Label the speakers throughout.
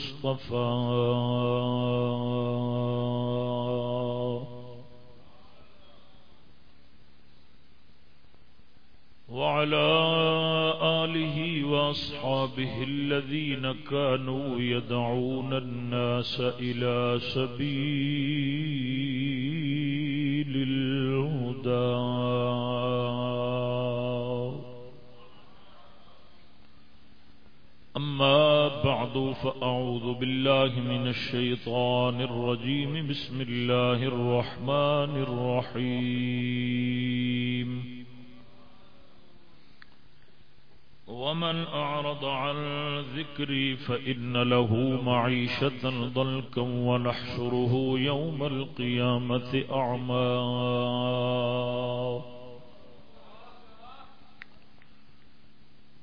Speaker 1: المصطفى. وعلى آله وأصحابه الذين كانوا يدعون الناس إلى سبيل الهدى. بعد، فأعوذ بالله من الشيطان الرجيم. بسم الله الرحمن الرحيم. ومن أعرض عن ذكري فإن له معيشة ضلكا ونحشره يوم القيامة أعمى.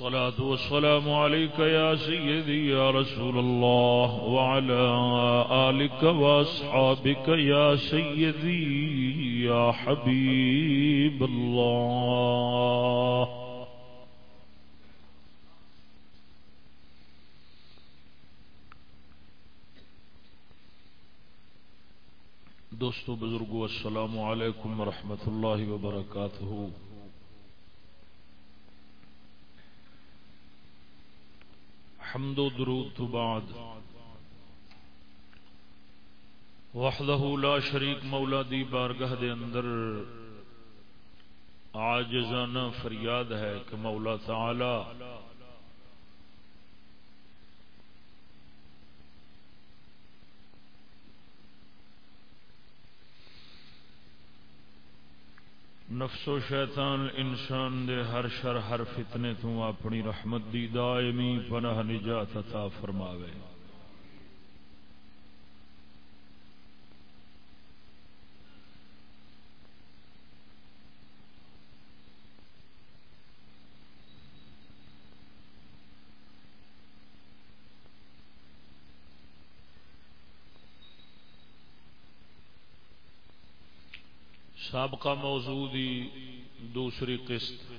Speaker 1: الصلاة والسلام عليك يا سيدي يا رسول الله وعلى آلك وأصحابك يا سيدي يا حبيب الله. دوستو بزرگو، السلام علیکم ورحمۃ اللہ وبرکاتہ حمد و درود تو بعد۔ وحدہ لا شریک مولا دی بارگاہ دے اندر آجزانہ فریاد ہے کہ مولا تعالی نفس و شیطان انسان دے ہر شر ہر فتنے تو اپنی رحمت دی دائمی پناہ نجات عطا فرماوے۔ سابقہ موضوع دی دوسری قسط۔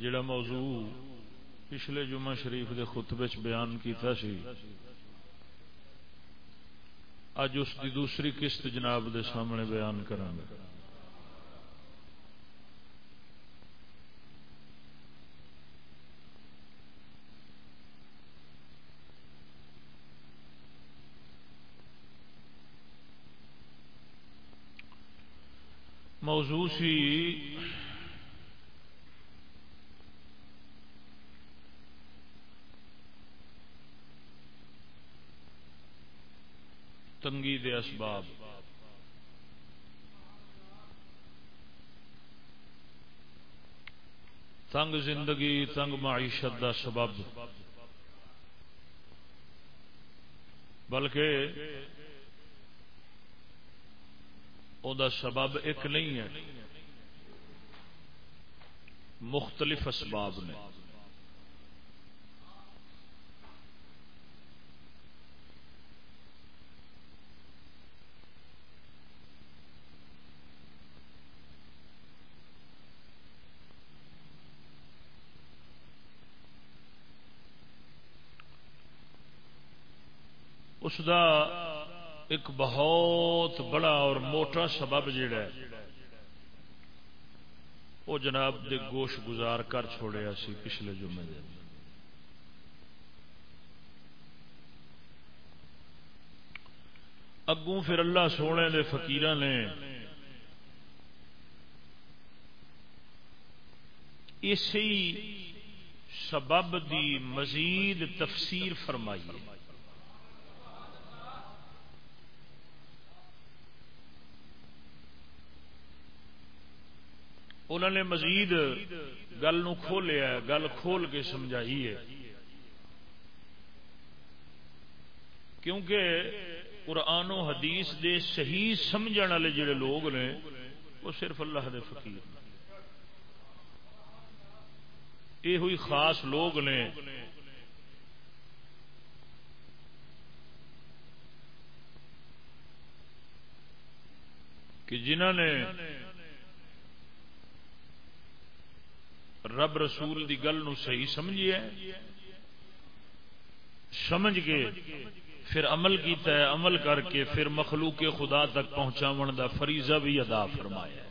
Speaker 1: جڑا موضوع پچھلے جمعہ شریف دے خطبے چ بیان کیتا سی اج اس دی دوسری قسط جناب دے سامنے بیان کروں گا موضوع سی۔ تنگی دے اسباب۔ تنگ زندگی تنگ معیشت دا سبب۔ بلکہ او دا سبب ایک نہیں ہے۔ مختلف اسباب نے۔ اس کا ایک بہت بڑا اور موٹا سبب جڑا ہے، وہ جناب دے گوش گزار کر چھوڑیا سی پچھلے جمعے دن اگوں پھر اللہ سونے دے فقیر نے اسی سبب دی مزید تفسیر فرمائی انہوں نے مزید گل نو کھولیا گل کھول کے سمجھائی ہے۔ کیونکہ قرآن و حدیث دے صحیح سمجھ والے جڑے لوگ نے، وہ صرف اللہ دے فقیر یہ ہوئی خاص لوگ نے۔ کہ جنہوں نے رب رسول دی گل نو صحیح سمجھیے۔ سمجھ کے پھر عمل کیتا ہے، عمل کر کے پھر مخلوق خدا تک پہنچاو دا فریضہ بھی ادا فرمایا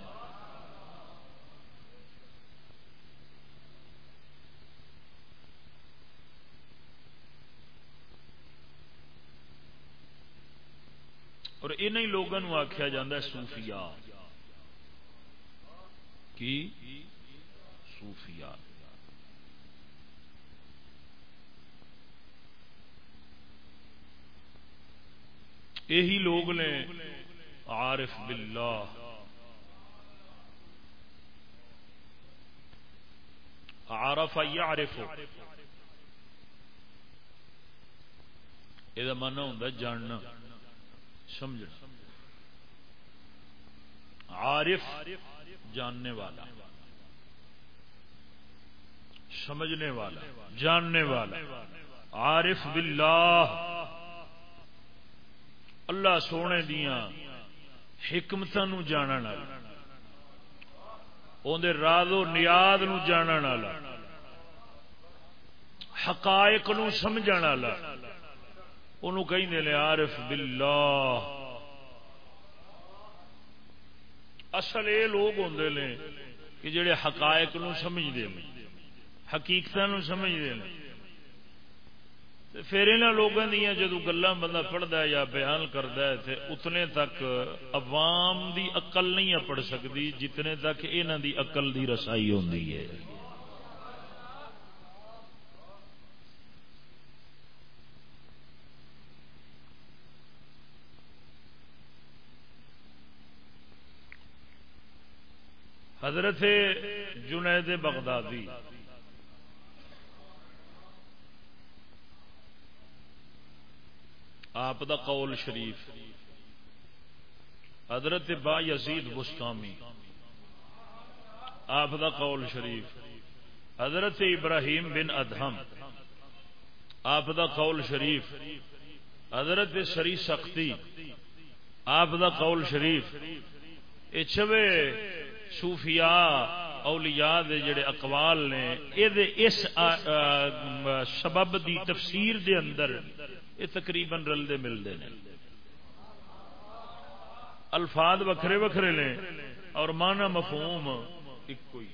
Speaker 1: اور انہیں لوگوں آخیا جا سوفیا کی؟ صوفیاء یہی لوگ نے عارف باللہ۔ عارف یعرف۔ یہ من ہوں جاننا سمجھ عارف جاننے والا۔ سمجھنے والا، جاننے والا۔ عارف باللہ۔ اللہ سونے دیا حکمت جان اندر راز و نیاد نو جان والا۔ حقائق نو سمجھ والا۔ انہوں کہیں لے عارف باللہ۔ اصل یہ لوگ ہوں نے کہ جڑے حقائق نو سمجھتے ہیں حقیقت سمجھتے ہیں پھر یہاں لوگوں دیا جدو گلا بندہ پڑھتا ہے یا بیان کرتا ہے تے اتنے تک عوام دی اقل نہیں پڑھ سکتی جتنے تک یہاں دی اقل دی رسائی ہوتی ہے۔ حضرت جنید بغدادی آپ دا قول شریف۔ حضرت با یزید بستامی۔ آپ دا قول شریف۔ حضرت ابراہیم بن ادہم۔ آپ دا قول شریف۔ حضرت سری سختی۔ آپ دا قول شریف۔ یہ چوے صوفیاء اولیاء دے جڑے اقوال نے اس سبب دی تفسیر دے اندر یہ تقریباً رلتے ملتے ہیں الفاظ وکھرے وکھرے نے اور مانا مفہوم ایک ہی۔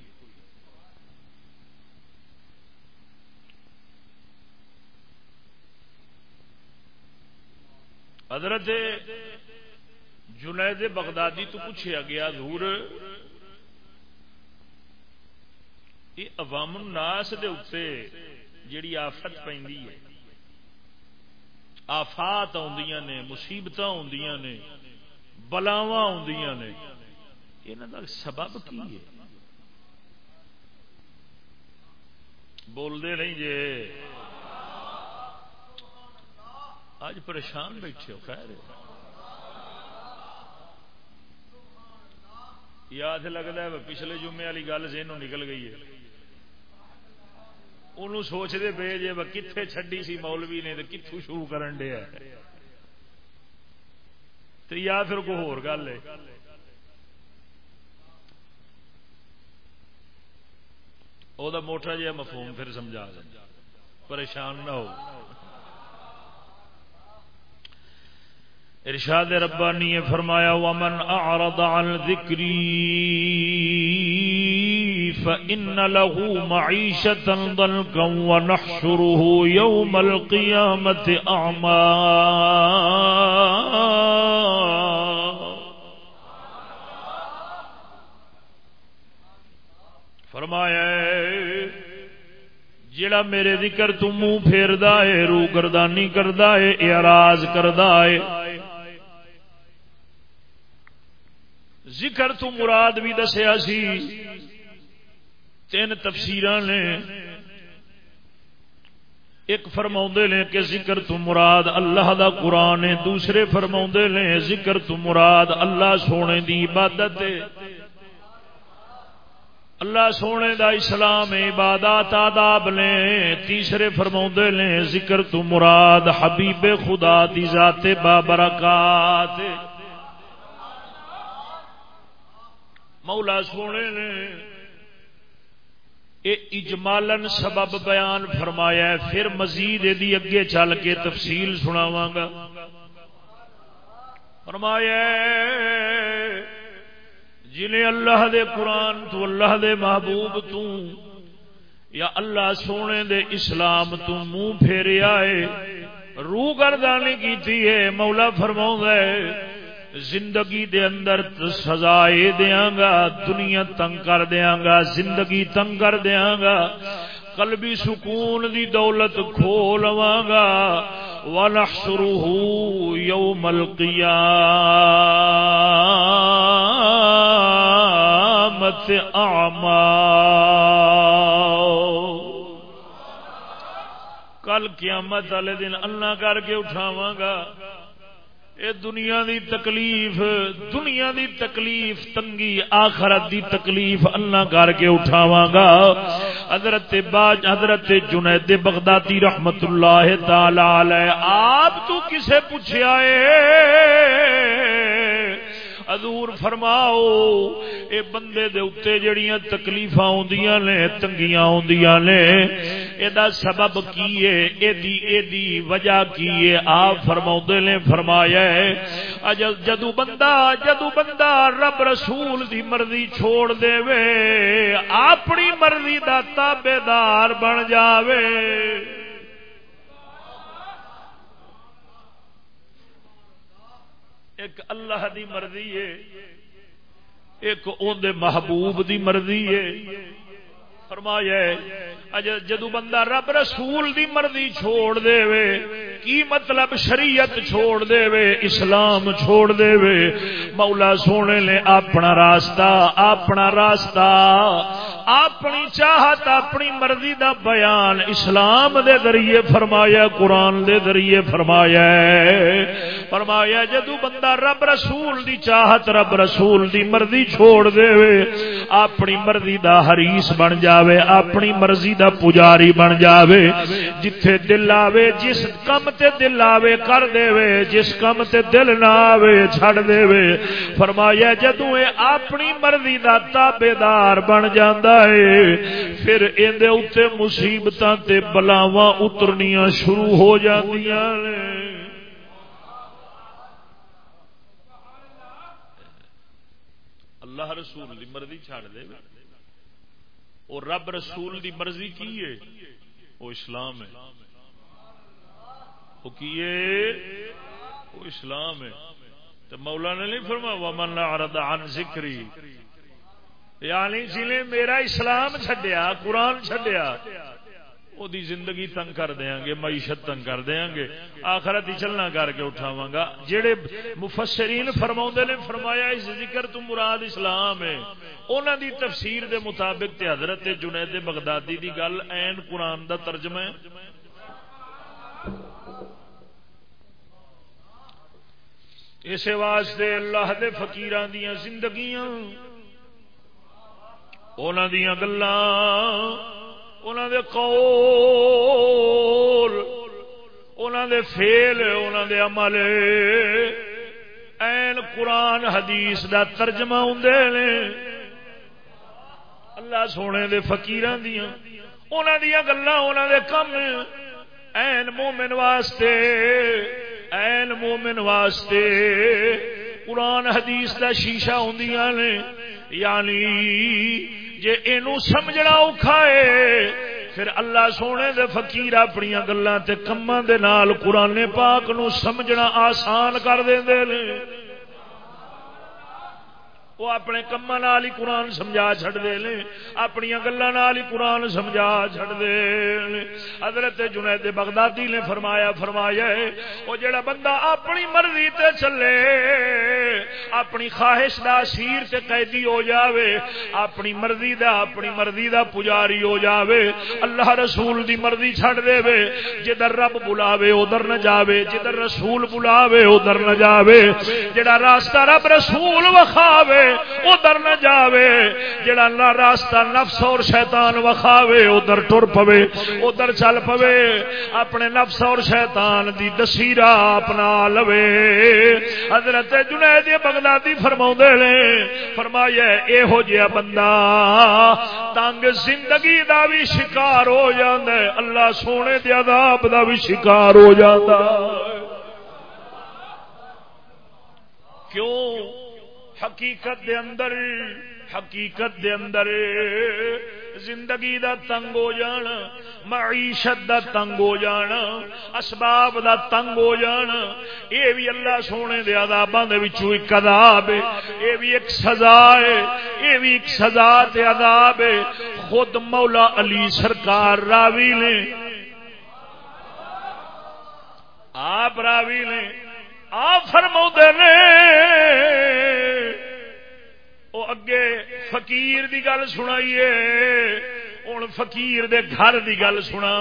Speaker 1: حضرت جنید بغدادی تو پوچھا گیا دور یہ عوام الناس دے اتنے جیڑی آفت پہ آفات آدی نے مصیبت آدی نے بلاوا آدی نے۔ یہاں کا سبب کی ہے؟ بولتے نہیں جی۔ اج پریشان بیٹھے ہو، خیر یاد لگتا ہے، پچھلے جمعے والی گل سے نکل گئی ہے۔ انہوں سوچتے پے جی کتنے چڈی سی مولوی نے تو کتوں شروع کرن دیا تو یا پھر کوئی ہور گل ہے وہ موٹا جہا مفہوم پھر سمجھا دیں پریشان نہ ہو ارشاد ربانی فرمایا ومن اعرض عن ذکری فإن له معيشة ضنكا ونحشره يوم القيامة أعمى فرمایا جڑا میرے ذکر تو منہ پھیردا ہے رو گردانی کردا ہے، اعراض کردا ہے، ذکر تو مراد بھی دسیا سی تین تفسیر نے۔ ایک فرما نے کہ ذکر تو مراد اللہ دا قرآن ہے، دوسرے فرما نے ذکر تو مراد اللہ سونے دی عبادت ہے۔ اللہ سونے دا اسلام، عبادات، آداب نے۔ تیسرے فرما نے ذکر تو مراد حبیب خدا دی ذات بابرکات۔ مولا سونے نے اجمالن سبب بیان فرمایا ہے۔ پھر مزید یہ اگے چل کے تفصیل سناواں گا۔ فرمایا جنہیں اللہ دے قرآن تو اللہ دے محبوب تو یا اللہ سونے دے اسلام تو منہ پھیریا ہے، روح گردانی کی ہے، مولا فرماؤں گئے زندگی دے اندر سزا دیا گا، دنیا تنگ کر دیا گا، زندگی تنگ کر دیا گا۔ قلبی سکون دی دولت کھو لوا گا۔ ونحشره يوم القيامة أعمى کل قیامت والے دن اللہ کر کے اٹھاواں گا۔ اے دنیا دی تکلیف، دنیا دی تکلیف، تنگی، آخرت دی تکلیف اللہ کر کے اٹھاواں گا۔ حضرت باج، حضرت جنید بغدادی رحمت اللہ تعالی علیہ، آپ تو کسے پوچھیا اے؟ ادور فرماؤ، اے بندے دے اتنے جڑیاں تکلیف آدیاں نے، تنگیاں آدیاں نے یہ سبب کی ہے؟ ایدی ایدی وجہ کی ہے؟ آپ فرما نے فرمایا ہے، اجل جدو بندہ جدو بندہ رب رسول دی مرضی چھوڑ دے وے اپنی مرضی دا تابے بن جاوے۔ ایک اللہ دی مرضی ہے ایک اندر محبوب دی مرضی ہے۔ فرمایا جدو بندہ رب رسول دی مرضی چھوڑ دے وے کی مطلب شریعت چھوڑ دے وے، اسلام چھوڑ دے وے؟ مولا سونے نے اپنا راستہ اپنا راستہ، اپنی چاہت، اپنی مرضی دا بیان اسلام دے ذریعے فرمایا، قرآن دے ذریعے فرمایا فرمایا، جدو بندہ رب رسول دی چاہت، رب رسول دی مرضی چھوڑ دے وے، اپنی مرضی دا حریص بن جاوے، اپنی مرضی دا پجاری بن جاوے، جتھے دل آوے، جس کم تے دل آوے، کر دے وے جس کم تے دل نہ آوے، چھڑ دے وے فرمایا جدو اے اپنی مرضی دا تابے دار بن جاندا ہے پھر اندے اتنے مصیبتاں تے بلاواں اترنیاں شروع ہو جاندیاں۔ نے اللہ رسول دی مرضی چھاڑ دے وے اور رب رسول دی مرضی کی ہے؟ وہ اسلام ہے۔ وہ کی ہے؟ وہ اسلام ہے۔ تو مولا نے نہیں فرما ومن عرض عن ذکری یعنی جی نے میرا اسلام چھڈیا، قرآن چھڈیا۔ او دی زندگی تنگ کر دیا گے معیشت تنگ کر دیا گے آخرت ہی چلنا کر کے اٹھاوا گا جہے مفسرین فرما نے فرمایا اس ذکر تو مراد اسلام ہے انہوں دی تفسیر دے مطابق تے حضرت جنید بغدادی دی گل این قرآن دا ترجمہ ہے اس واسطے اللہ دے فقیران دیاں زندگیاں انہوں دیاں گلاں انہوں دے قول انہوں دے فیل انہوں دے عمل۔ این قرآن حدیث دا ترجمہ ہوں نے۔ اللہ سونے دے فقیران دیا انہوں دیا گلا انہوں دے کم۔ این مومن واسطے، این مومن واسطے قرآن حدیث دا شیشہ ہوں نے۔ یعنی جے اینو سمجھنا اوکھا ہے، پھر اللہ سونے دے فقیر اپنی گلاں تے کماں دے نال قرآن پاک نو سمجھنا آسان کر دے وہ اپنے کما نال ہی قرآن سمجھا چھڑ دے لے اپنی گلوں ہی قرآن سمجھا چھڑ دے حضرت جنید بغدادی نے فرمایا فرمایا، وہ جڑا بندہ اپنی مرضی تے چلے، اپنی خواہش دا سیر تے قیدی ہو جاوے، اپنی مرضی دا، اپنی مرضی دا پجاری ہو جاوے، اللہ رسول دی مرضی چھڑ دے وے جدھر رب بلاوے، ادھر نہ جاوے۔ جدھر رسول بلاوے، ادھر نہ جاوے۔ جڑا راستہ رب رسول وکھاوے ادھر نہ جاوے، جڑا نہ راستہ نفس اور شیطان وکھاوے، ادھر ٹر پوے، ادھر چل پوے۔ اپنے نفس اور شیطان دی دسیرا اپنا لوے۔ حضرت جنید بغدادی فرما نے، فرمایا یہو جہا بندہ تنگ زندگی دا بھی شکار ہو جاندے اللہ سونے دے عذاب دا بھی شکار ہو جاتا کیوں؟ حقیقت دے اندر، حقیقت دے اندر زندگی دا تنگ ہو جان معیشت دا تنگ ہو جان اسباب دا تنگ ہو جان اے بھی اللہ سونے دے عذاباں دے وچوں ایک عذاب ہے اے بھی ایک سزا ہے اے بھی ایک سزا تے عذاب ہے۔ خود مولا علی سرکار راوی نے، آپ راوی نے آپ فرما نے وہ اگے فقیر دی گل سنائیے ہوں فقیر دے گھر دی گل سنا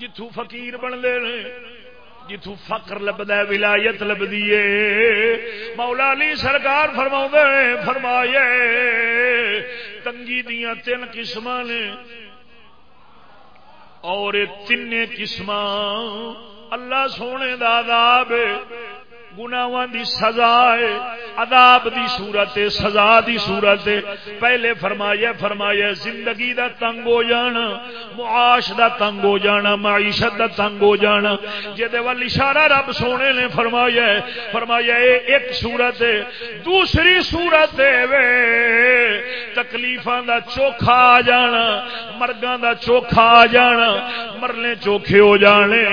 Speaker 1: جتوں فقیر بنتے ہیں جتوں فقر لبد ولایت لبدی مولا علی سرکار فرما فرمایا تنگی دیا تین قسم نے۔ اور تین قسم اللہ سونے داد گناواں دی سزا ہے۔ عذاب دی صورت ہے، سزا دی صورت ہے۔ پہلے فرمایا فرمایا، زندگی دا تنگ ہو جانا، معاش دا تنگ ہو جانا، معیشت دا تنگ ہو جانا۔ جے وال اشارہ رب سونے نے فرمایا ہے، فرمایا اے ایک صورت ہے، دوسری صورت ہے، وے۔ تکلیفاں دا چوکھا آ جانا، مرگاں دا چوکھا آ جانا، مرلے چوکھے ہو جانے۔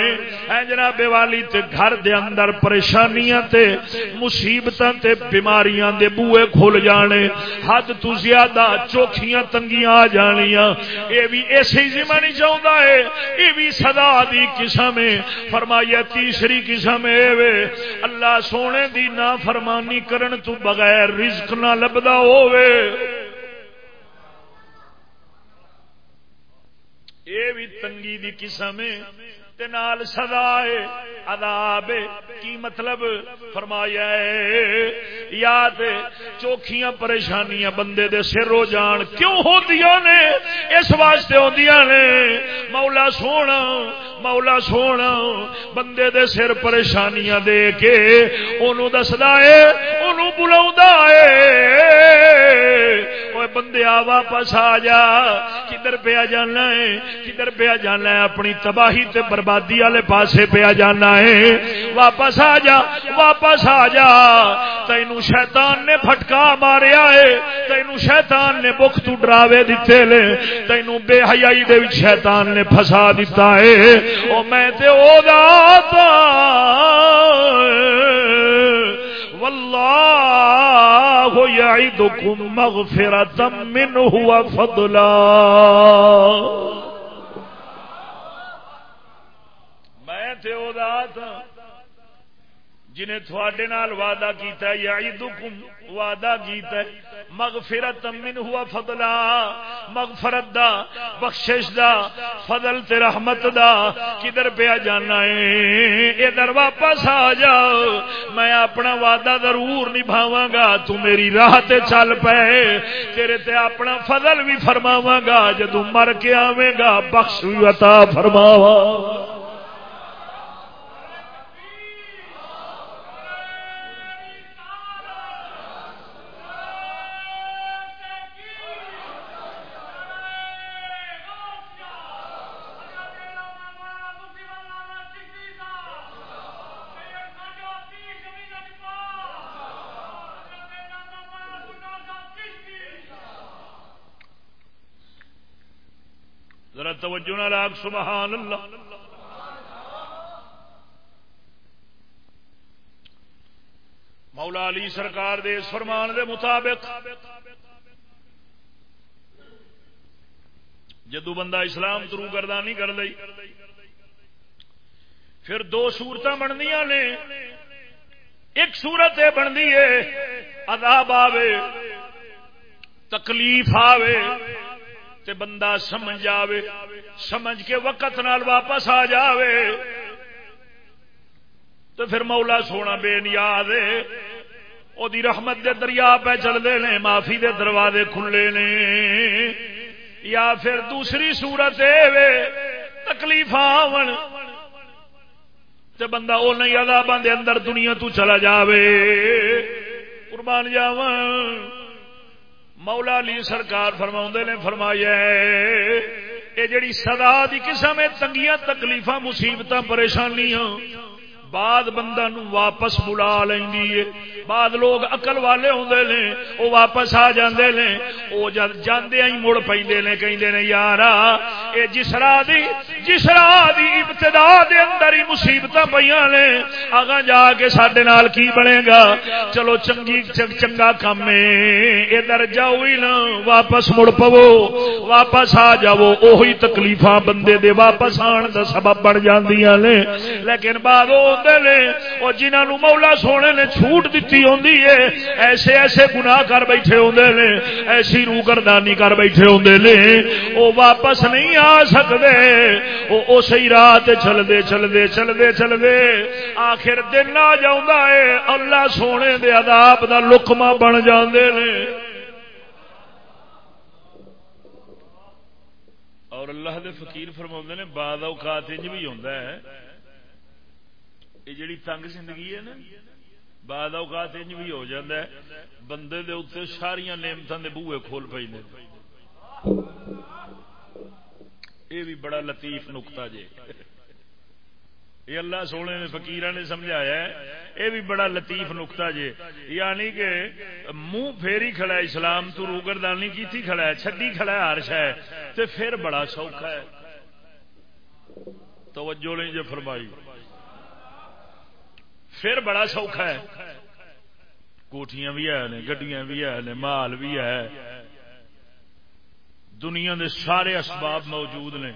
Speaker 1: اے جناب والی تے گھر دے اندر پریشانیاں تے مصیبتاں تے بیماریاں دے بوئے کھل جانے، حد تو زیادہ چوکھیاں تنگیاں آ جانیاں۔ اے بھی ایسے ذمہ نہیں چاہتا ہے، اے بھی صدا دی قسم ہے۔ فرمایا تیسری قسم ہے وے، اللہ سونے دی نا فرمانی کرن تو بغیر رزق نہ لبدا ہووے۔ اے بھی تنگی دی قسم ہے۔ نال سزا عذاب کی مطلب؟ فرمایا ہے، یاد چوکھیاں پریشانیاں بندے دے سر ہو جان۔ کیوں ہوندیاں نے؟ اس واسطے ہوندیاں نے۔ مولا سونا مولا سونا، بندے دے سر پریشانیاں دے کے اونوں دسدا ہے، اونوں بلاوندا ہے۔ اوے بندے آ واپس آ جا۔ کدھر پیا جانا ہے؟ کدھر پیا جانا ہے؟ اپنی تباہی تے بربادی والے پاسے پیا جانا ہے۔ واپس آ جا، واپس آ جا۔ تینو شیطان نے پھٹکا ماریا ہے۔ تینو شیطان نے بخ تو ڈراوے دیتے لے۔ تینو بے حیائی دے وچ شیطان نے پھسا دیتا ہے۔ او میں تے او داتا واللہ یعیدکم مغفرتا منہ وفضلا میں تے او داتا جنہیں تھوڑے نال وعدہ کیتا ہے، یعیدکم، وعدہ کیتا ہے مغفرت من ہوا فضلا مغفرت دا، بخشش دا، فضل تے رحمت دا، کدھر پہ جانا ہے؟ ادھر واپس آ جاؤ، میں اپنا وعدہ ضرور نبھاواں گا، تو میری راہ تے چل پے، تیرے تے اپنا فضل بھی فرماواں گا، جدوں مر کے آویں گا، بخش بھی عطا فرماواں۔ توجہ نہ لاگ سبحان اللہ۔ مولا علی سرکار دے اس فرمان دے مطابق جدو بندہ اسلام ترو کردہ نہیں کر لئی، پھر دو سورت بندیاں نے۔ ایک سورت یہ بنتی ہے، عذاب آوے، تکلیف آوے۔ تے بندہ سمجھ آوے سمجھ کے وقت نال واپس آ جاوے۔ تو پھر مولا سونا بے نیاد او دی رحمت دے دریا پہ چلتے نے، معافی دے دروازے کھلے نے۔ یا پھر دوسری صورت وے تکلیف آن تے بندہ وہ نہیں عذاباں دے اندر دنیا تو چلا جاوے۔ قربان جاواں مولا علی سرکار فرما نے فرمایا یہ جڑی سدا دی قسم ہے، تنگیاں، تکلیفاں، مصیبتاں، پریشانیاں بعد بندہ نو واپس بلا لینی ہے۔ بعد لوگ اقل والے ہوندے نے، او واپس آ جاندے نے، او جد جاندے ہی مڑ پیندے نے، کہندے نے، یارا، اے جس راہ دی جس راہ دی ابتدا دے اندر ہی مصیبتاں پیاں نے۔ آگا جا کے ساڈے نال کی بنے گا؟ چلو چنگی چنگ چنگا کام ہے۔ ادھر جاؤ ہی نہ واپس مڑ پو واپس آ جاؤ۔ اوہی تکلیفاں بندے دے واپس آن دا سبب بن جاندیاں نے۔ لیکن بعد نے، اور جنہوں مولا سونے نے چھوٹ دیتی ہوں ایسے ایسے گناہ کر بیٹھے ہوں نے، ایسی روح گردانی کر بیٹھے ہوں نے۔ وہ واپس نہیں آ سکتے وہ اسی راہ چلتے چلتے چلتے چلتے آخر دن آ ہے، اللہ سونے دے عذاب دا لکما بن جاندے نے۔ اور اللہ دے فقیر فرما نے بعد اوقات انج بھی ہوتا ہے یہ جڑی تنگ زندگی ہے نا بعد اوقات انج بھی ہو جاتا ہے بندے دے اتنے ساریا نعمتوں کے بوئے کھول پہ یہ بھی بڑا لطیف نکتا جے یہ اللہ سونے نے فکیر نے سمجھایا ہے یہ بھی بڑا لطیف نکتا جے یعنی کہ منہ پھیری کھڑا ہے اسلام تو روگردانی کی تھی کھڑا ہے چھڈی کھڑا ہے ہر شہ تو پھر بڑا سوکھا ہے توجہ نہیں جو فرمائی پھر بڑا سوکھا ہے۔ کوٹیاں بھی ہے گڈیاں بھی ہے مال بھی ہے۔ دنیا دے سارے اسباب موجود نے۔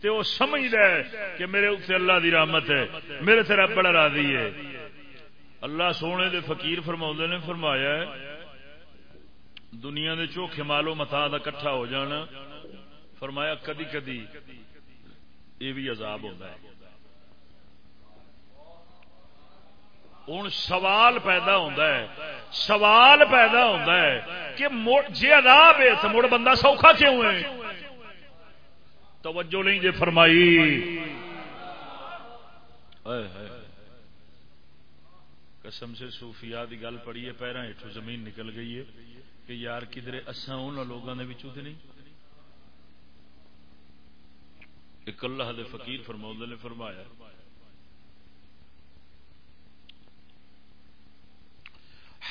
Speaker 1: تے وہ سمجھ ہے کہ میرے اتنے اللہ دی رحمت ہے، میرے سے رب بڑا راضی ہے۔ اللہ سونے دے فقیر فرما نے، فرمایا ہے، دنیا دے چوکھے مالو متا دا کٹھا ہو جانا۔ فرمایا کدی کدی یہ بھی عذاب ہوتا ہے۔ ہوں سوال پیدا ہوتا ہے، سوال پیدا ہوتا ہے کہ جی عذاب ہے تو مڑ بندہ سوکھا کیوں ہے؟ توجہ نہیں جی فرمائی۔ قسم سے صوفیاء دی گل پڑی ہے پیرا ہیٹو زمین نکل گئی ہے کہ یار کدھر اصا ان لوگوں نے بچوں نہیں؟ ایک اللہ دے فقیر فرما نے فرمایا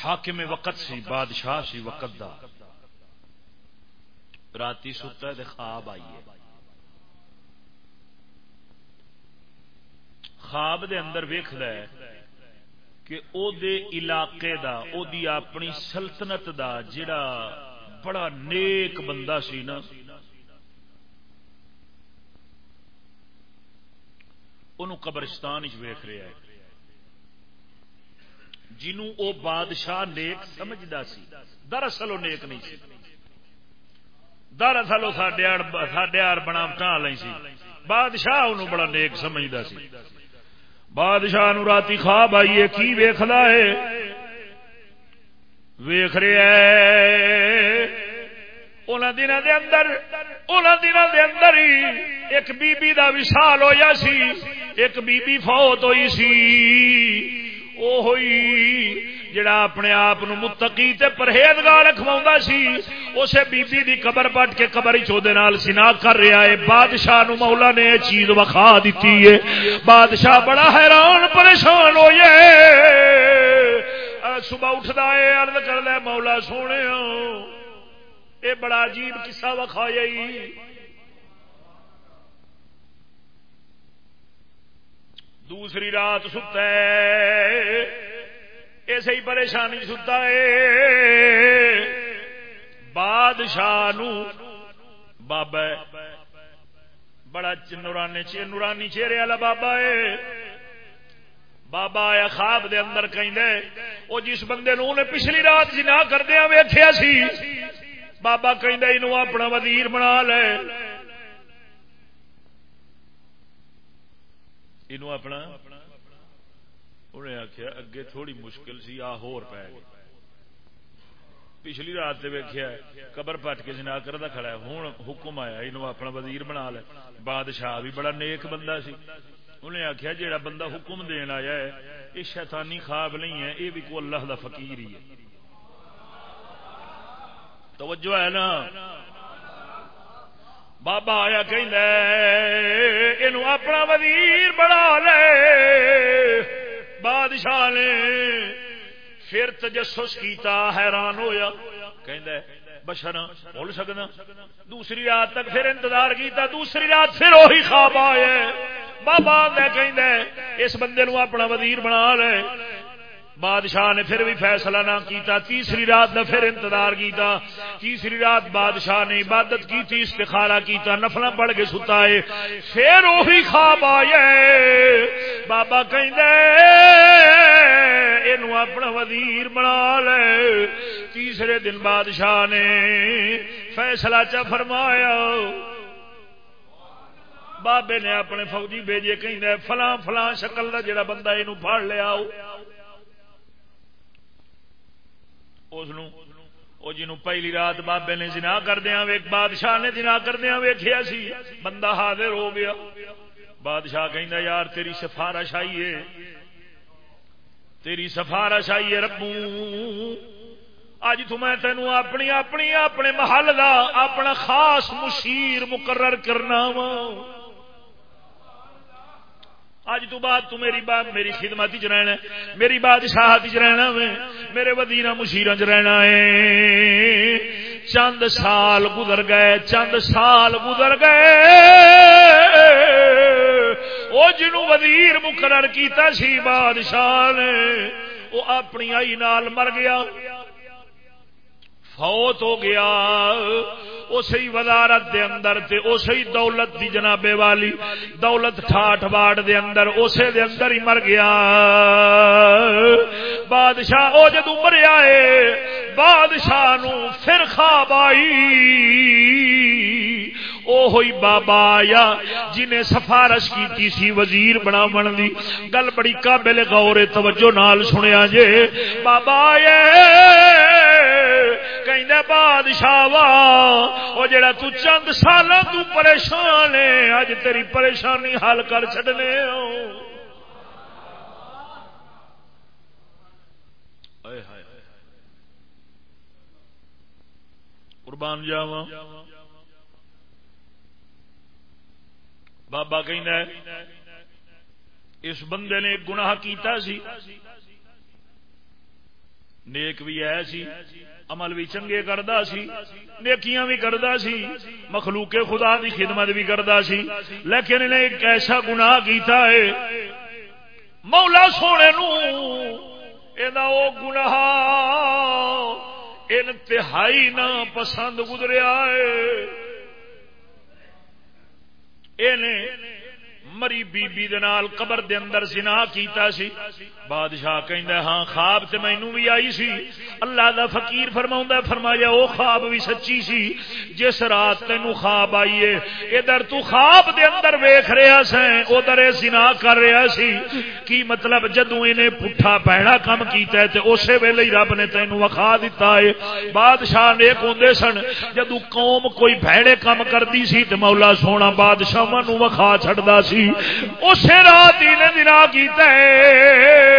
Speaker 1: حاکم وقت سی، بادشاہ سی، وقت دا۔ راتی ستا ہے خواب آئیے خواب دے اندر ویخد کہ او دے علاقے دا، او دی اپنی سلطنت دا جڑا بڑا نیک بندہ سی نا۔ ان قبرستان ویخ رہا ہے۔ جنوں او بادشاہ نیک سمجھدا سی، دراصل وہ نیک نہیں سی۔ دراصل وہ ساڈے آر بنا ٹا لی سی۔ بادشاہ انہوں بڑا نیک سمجھدا سی۔ بادشاہ نو راتی خواب آئیے کی ویخلا ہے؟ ویخ رہا دنوں دے اندر دنوں دے اندر ہی ایک بی بی دا وصال ہویا سی، ایک بی بی فوت ہوئی سی۔ وہ ہوئی جڑا اپنے آپ متقی تے پرہیزگار رکھوا سی، اسے بی بی دی قبر پٹ کے قبر چودے نال سنا کر رہا ہے، بادشاہ نو مولا نے یہ چیز وکھا دیتی ہے۔ بادشاہ بڑا حیران پریشان ہو صبح اٹھتا ہے ارد کر لے مولا سونے اے بڑا عجیب قصہ وکھایا دوسری رات ستا ہے۔ اسی ہی پریشانی ستا ہے۔ بادشاہ نو بابا بڑا نورانی نورانی چہرے والا بابا ہے۔ بابا آیا خواب دے اندر کہیں دے وہ جس بندے نو نے پچھلی رات جنا کردیا ویخیا سی؟ بابا کہیں دے انہوں اپنا وزیر بنا لے۔ انہوں اپنا انہیں آخیا اگے تھوڑی مشکل سی، آ ہور پی گئی۔ پچھلی رات ویکیا قبر پٹ کے جنا کرتا کھڑا ہوں حکم آیا انہوں اپنا وزیر بنا لے۔ بادشاہ بھی بڑا نیک بندہ سی۔ انہیں آخیا جہاں بندہ حکم دین آیا ہے، یہ شیطانی خواب نہیں ہے، یہ بھی کو اللہ دا فقیر ہی ہے۔ توجہ ہے نا؟ بابا آیا کہ اپنا وزیر بنا لے بادشاہ نے پھر تجسس کیتا حیران ہویا کہ بشنا بول سکنا دوسری رات تک پھر انتظار کیتا دوسری رات پھر وہی خواب آئے بابا کہ اس بندے نو اپنا وزیر بنا لے بادشاہ نے پھر بھی فیصلہ نہ کیتا، تیسری رات نے پھر انتظار کیتا، تیسری رات بادشاہ نے عبادت کی تھی استخارہ کیتا نفل پڑھ کے ستا ہے پھر وہی خواب آئے۔ بابا کہ اپنا وزیر بنا لے۔ تیسرے دن بادشاہ نے فیصلہ چ فرمایا، بابے نے اپنے فوجی بھیجے کہ فلاں فلاں شکل کا جڑا بندہ یہ پڑ لیا اس جنو پہلی رات بابے نے جنا کردیا بادشاہ نے جنا کردیا ویخیا سی بندہ حاضر ہو گیا بادشاہ کہ یار تیری سفارش آئی ہے تیری سفارش آئی ہے ربو اج تو میں تینوں اپنی اپنی اپنے محل کا اپنا خاص مشیر مقرر کرنا وا اج تو بعد تو میری بات میری خدمت چ رہنا میری بادشاہ چ رہنا وے میرے ودینا مشیر چ رہنا ہے۔ چند سال گزر گئے، چند سال گزر گئے۔ وہ جنو وزیر مقرر کیتا سی، بادشاہ نے وہ اپنی آئی نال مر گیا۔ فوت ہو گیا۔ اسی وزارت دے اندر تے اسی دولت دی جنابے والی، دولت ٹھاٹ واٹ دے اندر اسے دے اندر ہی مر گیا۔ بادشاہ او جدو مریا ہے بادشاہ نو پھر خواب آئی۔ او ہوئی بابا آیا جنہیں سفارش کی سی وزیر بنا من دی۔ گل بڑی قابل غور توجہ نال سنیا جے۔ بابا آئے۔ کہ بادشاہ وہ جڑا تو چند سال تو پریشان ہے، اج تیری پریشانی حل کر چڈنے قربان جاوا بابا کہ اس بندے نے گناہ کیتا سی۔ نیک بھی ہے سی، عمل بھی چنگے کرتا سی، نیکیاں بھی کرتا سی، مخلوق خدا دی خدمت بھی کرتا سی۔ لیکن انہیں ایک ایسا گناہ کیتا ہے، مولا سونے نو او گناہ انتہائی نہ پسند گزریا ہے۔ اے نے مری بی بی دنال قبر دے اندر زنا کیتا سی۔ بادشاہ کہندا ہاں خواب تے مینوں بھی آئی سی. اللہ دا فقیر فرماوندا فرمایا، او خواب بھی سچی سی، جس رات تینو خواب آئی ہے، ادھر تو خواب دے اندر ویکھ رہا سیں ادھر زنا کر رہا سی. کی مطلب جدوں اینے پٹھا پیڑا کم کیتا ہے، تے اسی ویلے ہی رب نے تینو وکھا دتا ہے۔ بادشاہ نیک ہوندے سن، جدوں قوم کوئی بھڑے کم کردی سی، تے مولا سونا بادشاہاں نو وکھا چھڑدا سی۔ اسی رات ہی نے دنا کیتا ہے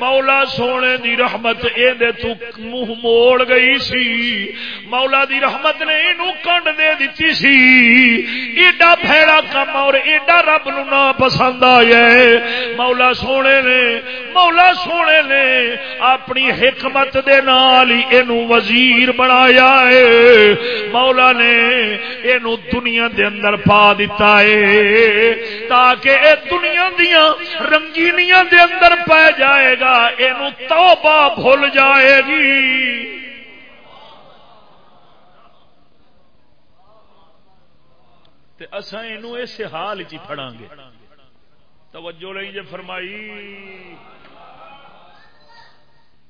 Speaker 1: مولا سونے دی رحمت اے دے تو منہ موڑ گئی سی۔ مولا دی رحمت نے اینو کنڈ دے دیتی سی۔ ایڈا بھیڑا کم اور ایڈا رب نو نا پسند آیا مولا سونے نے، مولا سونے نے اپنی حکمت دے نال ہی اینو وزیر بنایا ہے۔ مولا نے اینو دنیا دے اندر پا دیتا ہے۔ تاکہ اے دنیا دیاں رنگینیاں دے اندر پہ جائے گا، اینو توبہ بھول جائے گی۔ تے اساں اینو اس حال چ پھڑاں گے۔ توجہ نہیں جے فرمائی۔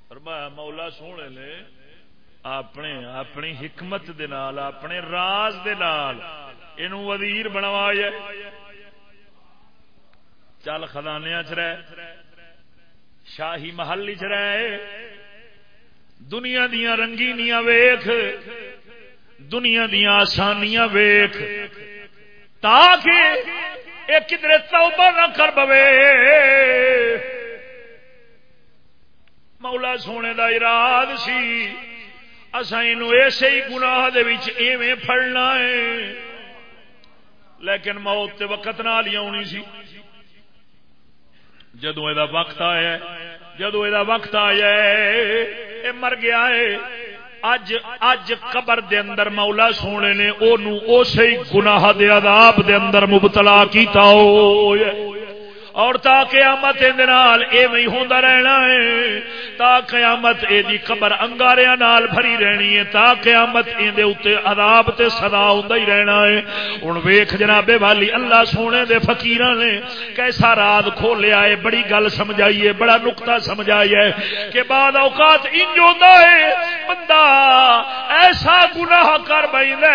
Speaker 1: فرمایا، مولا سونے نے اپنے، اپنی حکمت دے نال، اپنے راز دے نال اینو وزیر بنوایا چل خزانے چ رہ۔ شاہی محل چ دنیا دیا رنگینیاں ویخ دنیا دیا آسانیاں ویخ تاکہ یہ کدھر توبہ نہ کر پوے۔ مولا سونے دا اراد سی۔ اصا ایسے ہی گناہ دے وچ ایویں پھڑنا ہے۔ لیکن موت تے وقت نال ہی آنی سی۔ جدو یہ وقت آیا جدو یہ وقت آیا یہ مر گیا ہے۔ اج اج قبر دے اندر مولا سونے نے اونوں اسی گناہ دے عذاب دے اندر مبتلا کیتا ہو اور تا قیامت نال ایویں ہوندا رہنا ہے۔ تا قیامت اے دی قبر انگاریاں نال بھری رہنی ہے۔ تا قیامت ایں دے اوتے عذاب تے صدا ہوندا ہی رہنا ہے۔ ہن ویکھ جناب والی، اللہ سونے دے فقیراں نے کیسا راز کھولیا ہے۔ بڑی گل سمجھائی ہے، بڑا نقطہ سمجھایا ہے کہ بعد اوقات انج ہوندا ہے۔ بندہ ایسا گناہ کر بیندا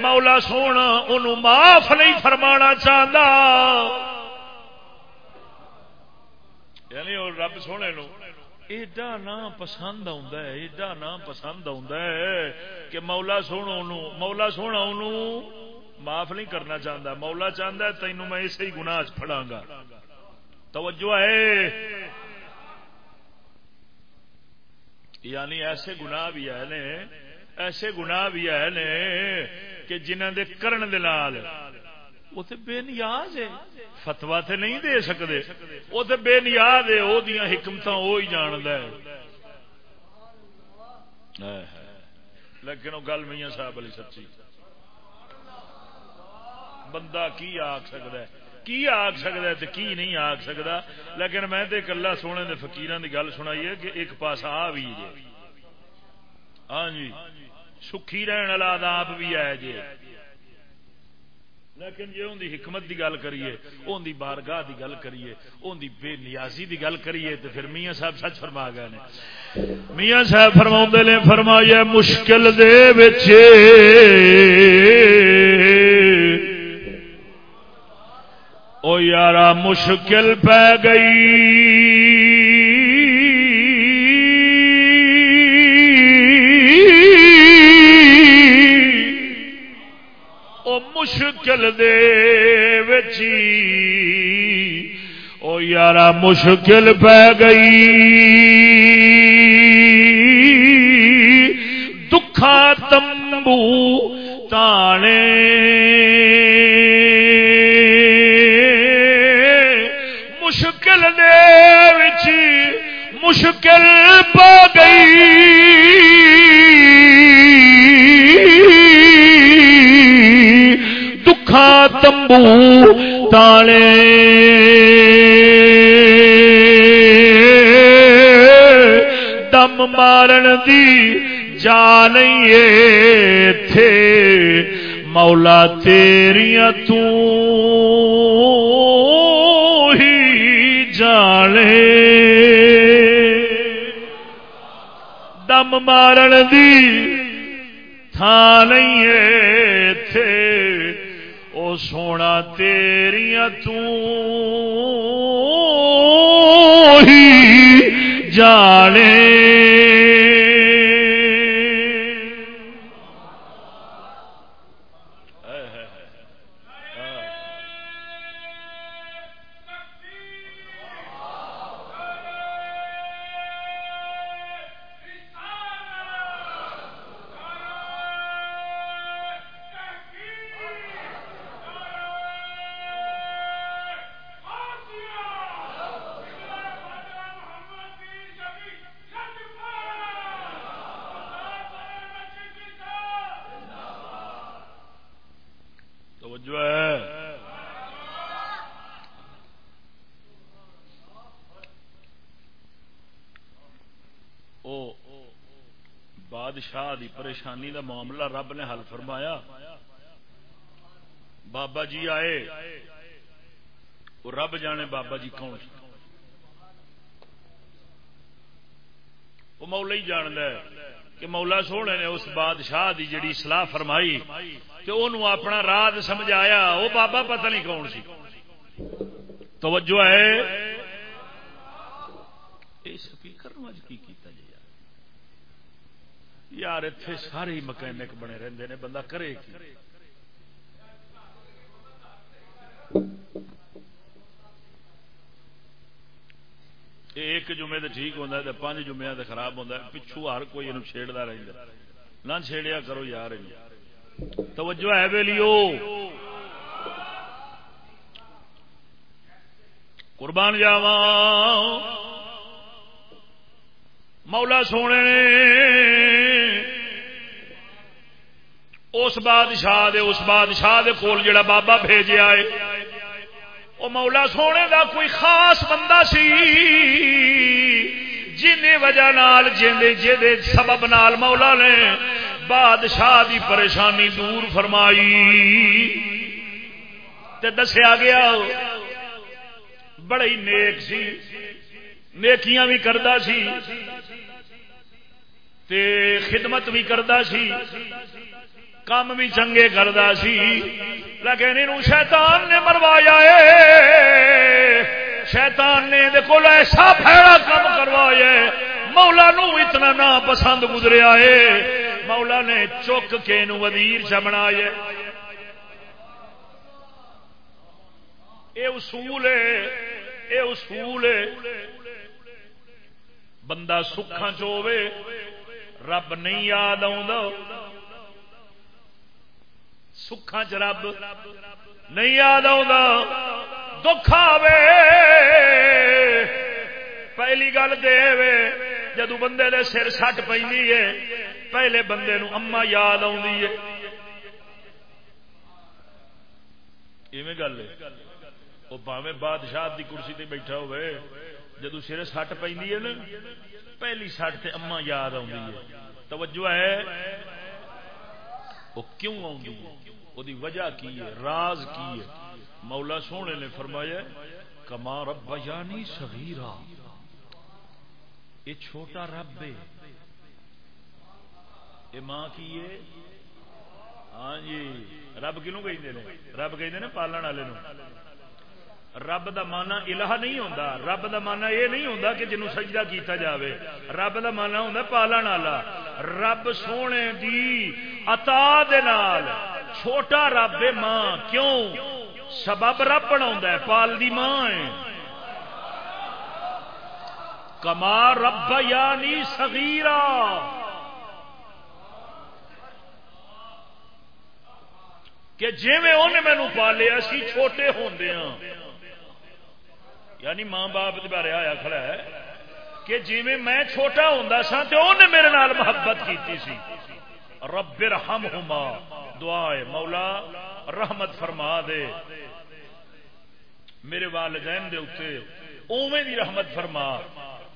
Speaker 1: مولا سونا، اونوں معاف نہیں فرمانا چاہندا۔ یعنی اور رب سونے نو۔ ایڈا نام پسند ایڈا نام پسند کہ مولا سونا مولا سونا معاف نہیں کرنا چاہتا مولا چاہتا تینوں میں اسی گنا پڑا گا توجہ ہے۔ یعنی ایسے گناہ بھی ہے نے، ایسے گناہ بھی ہے نے کہ جنہ دے کرن دے نال، وہ تو بے نیاز ہے۔ فتوا تے نہیں دے سکتے وہ تو بے نیاز ہے وہ حکمت وہ ہی جاند ہے۔ لیکن وہ گل میاں صاحب علی سچی۔ بندہ کی آخ سکتا ہے؟ کی آخ سکتا ہے تو کی نہیں آخ سکتا لیکن میں تو کلا سونے دے فقیران دی گل سنائی ہے کہ ایک پاس آ بھی جے۔ ہاں جی سکھی رہن والا آداب بھی ہے جی لیکن جی ان حکمت دی گل کریے ان دی بارگاہ دی گل کریے ان دی بے نیازی دی گل کریے تو پھر میاں صاحب سچ فرما گئے نے۔ میاں صاحب فرما نے فرمایا مشکل دے بچے او یارا مشکل پہ گئی۔ مشکل دے وچی۔ او یارا، مشکل پہ گئی۔ دکھا تمبو تانے۔ مشکل دے وچی، مشکل پا گئی۔ تالے دم مارن دی جا نہیں تھے مولا تیریاں تو ہی جانے دم مارن دی تھا نہیں تھے سونا تیریاں تو ہی جانے۔ پریشانی دا معاملہ رب نے حل فرمایا۔ بابا جی آئے۔ وہ رب جانے بابا جی کون سی وہ مولا ہی جان ہے کہ مولا سونے نے اس بادشاہ دی جڑی سلاح فرمائی تو انہوں اپنا راز سمجھایا۔ وہ بابا پتہ نہیں کون سی۔ توجہ ہے۔ سپیکر کی کیتا جی یار اتے سارے مکینک بنے رہتے ہیں بندہ کرے کی؟ ایک جمعے تو ٹھیک ہوتا ہے پانچ جمعے تو خراب ہوتا ہے، پچھو ہر کوئی یہ چھیڑتا رہتا نہ چھیڑیا کرو یار توجہ ہے ویلیو قربان جاوا مولا سونے نے اس بادشاہ دے اس بادشاہ دے کول جڑا بابا بھیجیا ہے وہ مولا سونے دا کوئی خاص بندہ سی جن وجہ نال جے سبب نال مولا نے بادشاہ دی پریشانی دور فرمائی۔ تے دسیا گیا، بڑی نیک سی، نیکیاں بھی کرتا سی، تے خدمت بھی کرتا سی۔ کام بھی چنگے کرتا سی۔ لیکن یہ شیطان نے مروایا ہے۔ شیطان نے دیکھو ایسا پھیڑا کام کروایا مولا نو اتنا نا پسند گزریا ہے۔ مولا نے چک کے نو وزیر چ بنایا اے اصول ہے، اے اصول ہے۔ بندہ سکھا چوے رب نہیں یاد آ سکھا چ رب نہیں یاد دکھ آوے پہلی گل دے جدو بندے دے سر سٹ پہ پہلے بندے نو اما یاد آئی گل وہ پاوے بادشاہ دی کرسی تے بیٹھا ہوئے جدو سر سٹ پہ نا پہلی سٹ تے اما یاد آئی ہے توجہ ہے وہ کیوں آئی وجہ کی ہے؟ راز کی ہے؟ مولا سونے نے فرمایا کما رب یعنی سغیرا یہ چھوٹا رب ہے۔ یہ ماں کی ہے۔ ہاں جی رب کنوں کہ رب کہ پالن والے رب دا مانا الہ نہیں ہوتا رب دا مانا یہ نہیں ہوتا کہ جنوں سجدہ کیتا جاوے۔ رب دا مانا ہوتا پالن والا۔ رب سونے دی عطا دے نال چھوٹا رب ماں۔ کیوں؟ سبب رب بنا پال دی ماں ہے۔ کما رب یعنی سگیرا کہ جی میں انہیں مینو پالیا سی چھوٹے ہوندیاں یعنی ماں باپ کے بارے آیا کھڑا ہے کہ جی میں چھوٹا ہوں سا تو انہیں میرے نال محبت کی سی۔ رب رحم ہوما دعا مولا، رحمت فرما دے۔ میرے والدین دے اتنے اوے دی رحمت فرما